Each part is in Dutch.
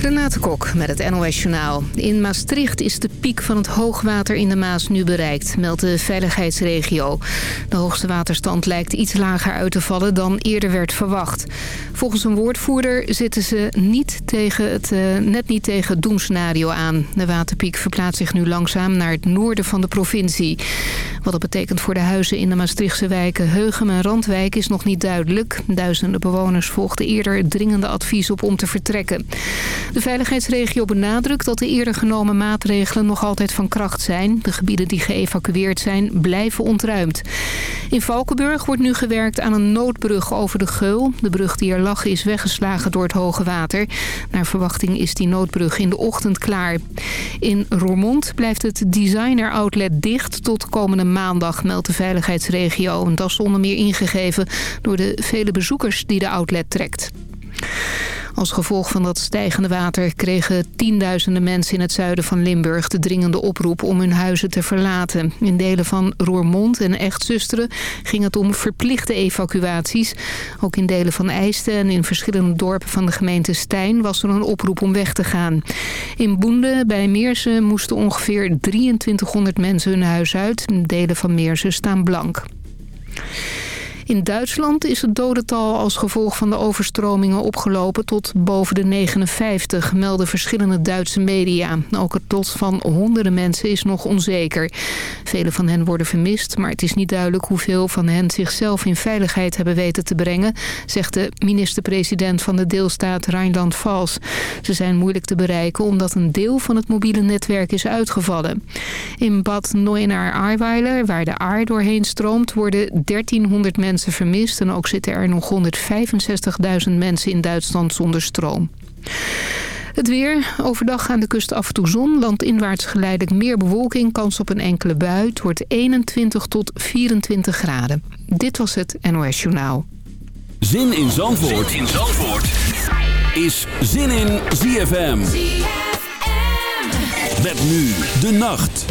Renate Kok met het NOS Journaal. In Maastricht is de piek van het hoogwater in de Maas nu bereikt, meldt de veiligheidsregio. De hoogste waterstand lijkt iets lager uit te vallen dan eerder werd verwacht. Volgens een woordvoerder zitten ze niet tegen het, eh, net niet tegen het doemscenario aan. De waterpiek verplaatst zich nu langzaam naar het noorden van de provincie. Wat dat betekent voor de huizen in de Maastrichtse wijken Heugem en Randwijk is nog niet duidelijk. Duizenden bewoners volgden eerder dringende advies op om te vertrekken. De veiligheidsregio benadrukt dat de eerder genomen maatregelen nog altijd van kracht zijn. De gebieden die geëvacueerd zijn blijven ontruimd. In Valkenburg wordt nu gewerkt aan een noodbrug over de Geul. De brug die er lag is weggeslagen door het hoge water. Naar verwachting is die noodbrug in de ochtend klaar. In Roermond blijft het designer outlet dicht tot komende maandag, meldt de veiligheidsregio. En dat is onder meer ingegeven door de vele bezoekers die de outlet trekt. Als gevolg van dat stijgende water kregen tienduizenden mensen in het zuiden van Limburg de dringende oproep om hun huizen te verlaten. In delen van Roermond en Echtzusteren ging het om verplichte evacuaties. Ook in delen van IJsten en in verschillende dorpen van de gemeente Stijn was er een oproep om weg te gaan. In Boende bij Meersen moesten ongeveer 2300 mensen hun huis uit. Delen van Meersen staan blank. In Duitsland is het dodental als gevolg van de overstromingen opgelopen tot boven de 59, melden verschillende Duitse media. Ook het lot van honderden mensen is nog onzeker. Vele van hen worden vermist, maar het is niet duidelijk hoeveel van hen zichzelf in veiligheid hebben weten te brengen, zegt de minister-president van de deelstaat Rijnland-Vals. Ze zijn moeilijk te bereiken omdat een deel van het mobiele netwerk is uitgevallen. In Bad neuenahr ahrweiler waar de Aar doorheen stroomt, worden 1300 mensen mensen vermist... en ook zitten er nog 165.000 mensen in Duitsland zonder stroom. Het weer. Overdag aan de kust af en toe zon. Landinwaarts geleidelijk meer bewolking. Kans op een enkele bui. wordt 21 tot 24 graden. Dit was het NOS Journaal. Zin in Zandvoort, zin in Zandvoort. is Zin in ZFM. ZFM. Met nu de nacht.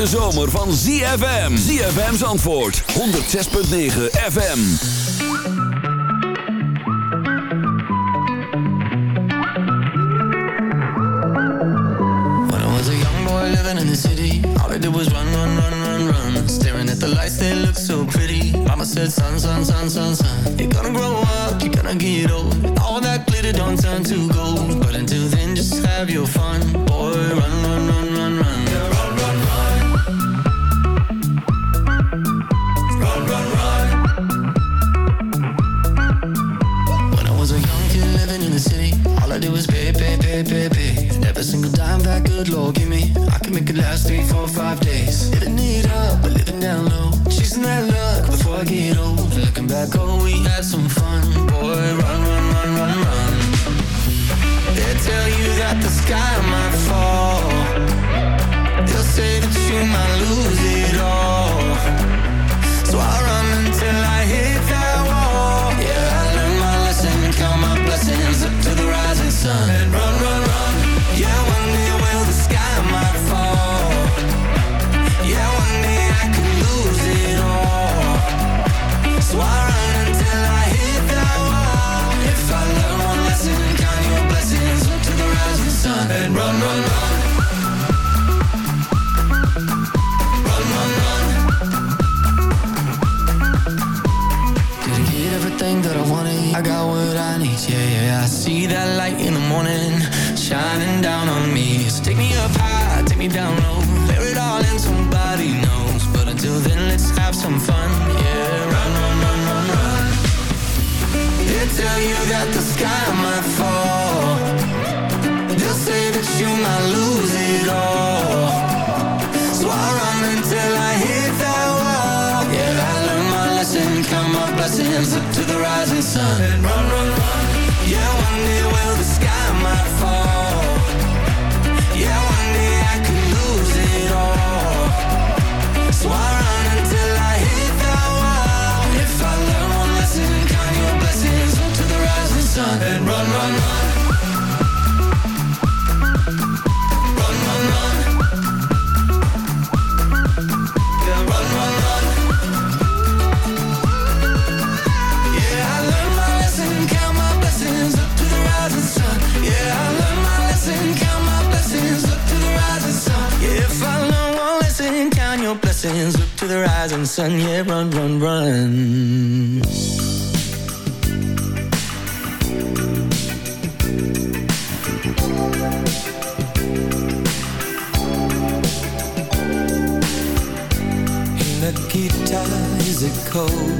hete zomer van ZFM. ZFM's antwoord. 106.9 FM. When I was a young boy living in the city. All I did was run, run, run, run, run. Staring at the lights, they look so pretty. Mama said, son, son, son, son, son. and run, run, run. Run, run, Did I get everything that I wanted? I got what I need, yeah, yeah. I see that light in the morning shining down on me. So me up high, take me down low. Bear it all somebody knows. But until then, let's have some fun, yeah. Run, run, run, run, run. They tell you that the sky might fall and run, run. to the rising sun. Yeah, run, run, run. Hey, the guitar, is it cold?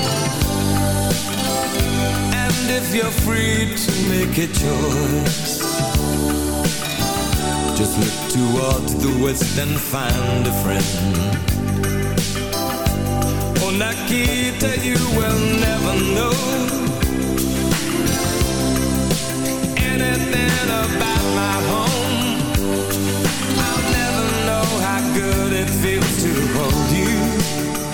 you you're free to make a choice Just look towards the west and find a friend On oh, Akita you will never know Anything about my home I'll never know how good it feels to hold you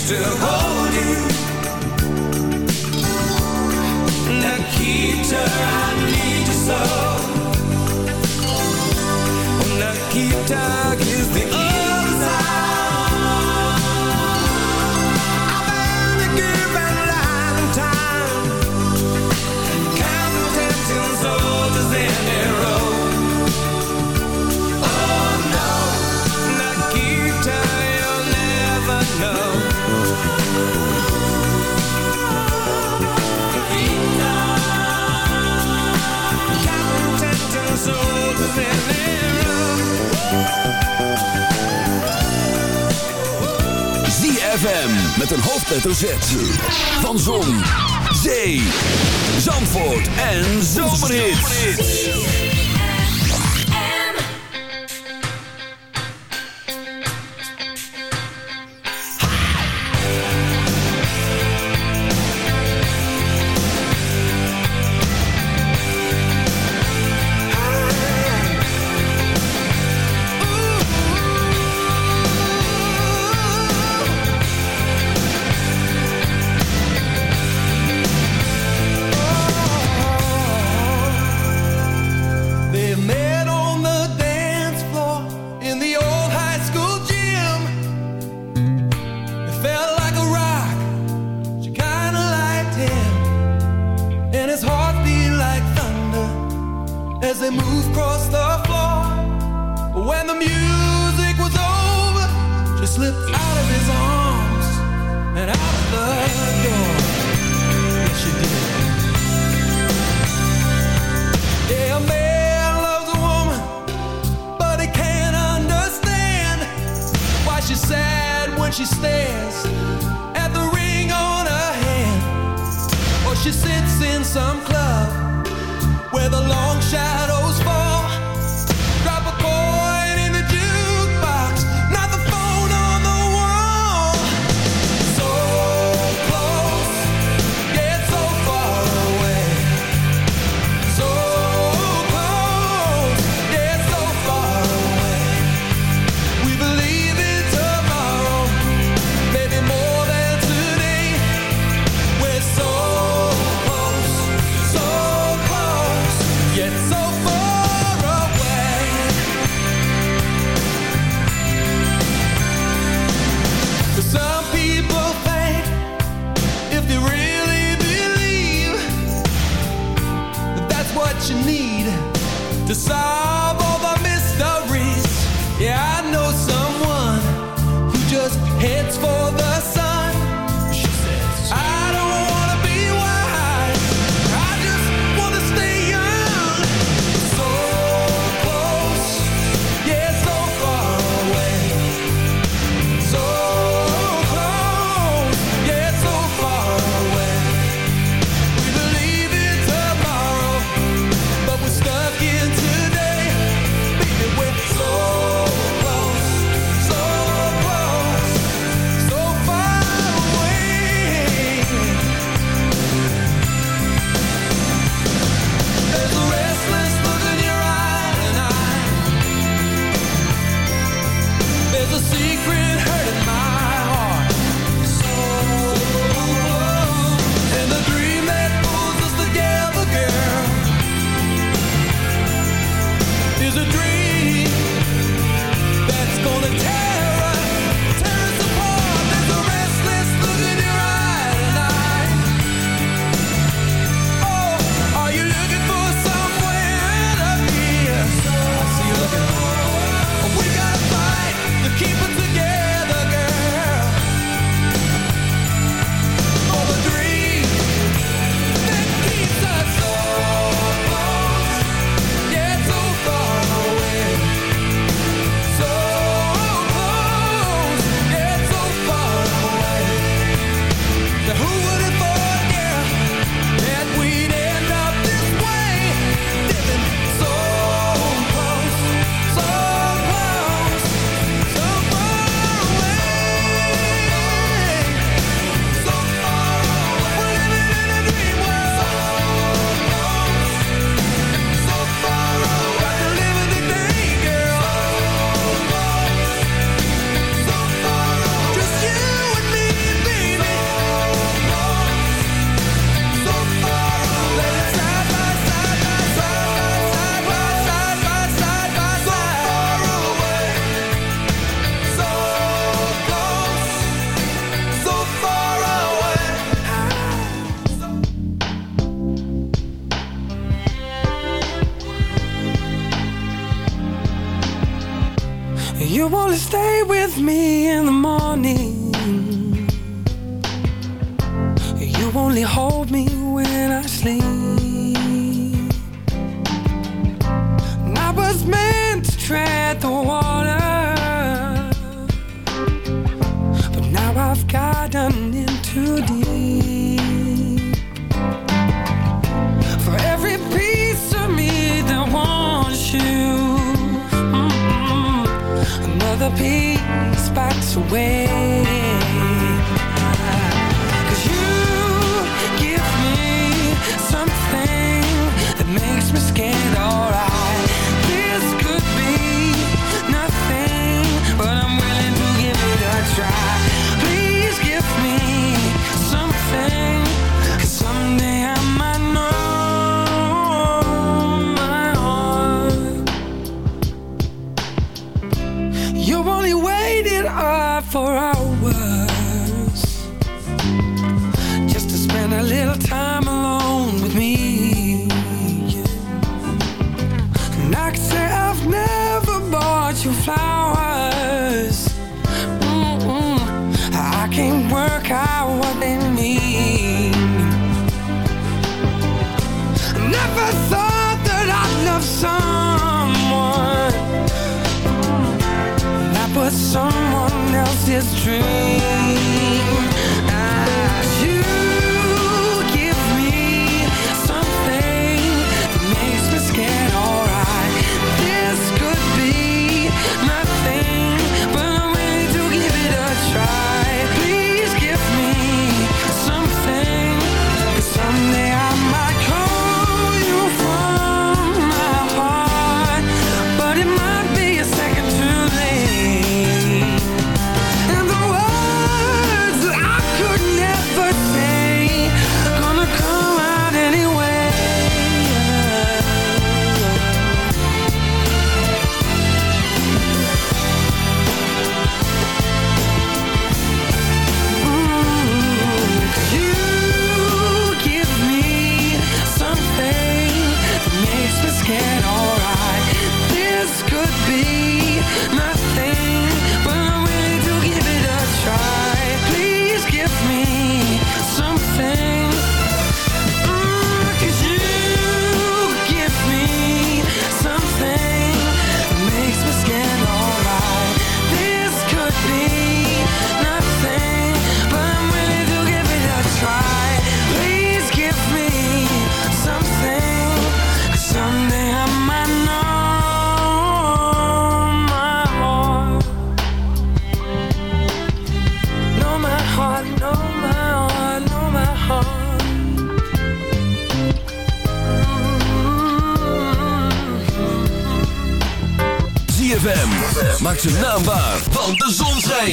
to hold you. Nikita, I need you so. Nikita is the een hoofdletter zet Van Zon, Zee, Zandvoort en Zomerhit.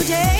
today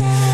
Yes.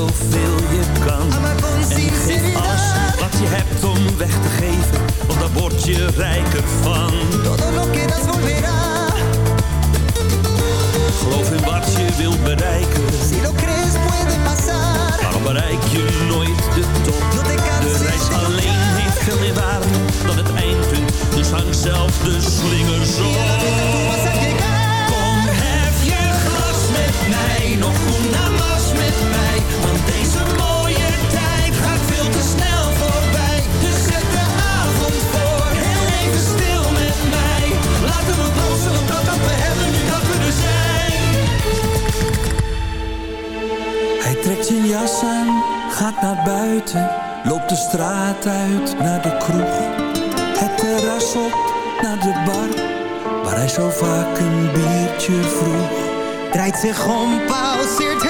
zoveel je kan. Ah, en geef alles ah. wat je hebt om weg te geven, want daar word je rijker van. Geloof in wat je wilt bereiken. Waarom bereik je nooit de top? De reis alleen heeft veel meer waarde dan het eindpunt. Dus hang zelf de slingers op. Kom, heb je glas met mij nog goed want deze mooie tijd gaat veel te snel voorbij. Dus zet de avond voor, heel even stil met mij. Laten we blozen, opdat we hebben, nu dat we er zijn. Hij trekt zijn jas aan, gaat naar buiten. Loopt de straat uit naar de kroeg. Het terras op naar de bar, waar hij zo vaak een beetje vroeg. Draait zich om, pauseert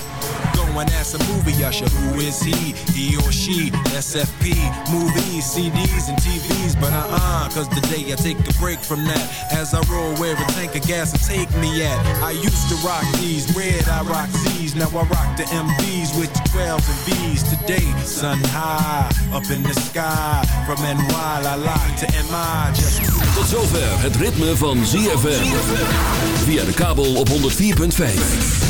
Someone asked a movie usher, who is he? He or she, SFP, movies, CDs, and TVs. But uh-uh, cause today I take a break from that. As I roll where a tank of gas will take me at. I used to rock these, red I rock these. Now I rock the MVs with the 12s and Vs. Today, sun high, up in the sky. From NY, I lock to MI. Just... Tot zover het ritme van ZFM. Via de kabel op 104.5.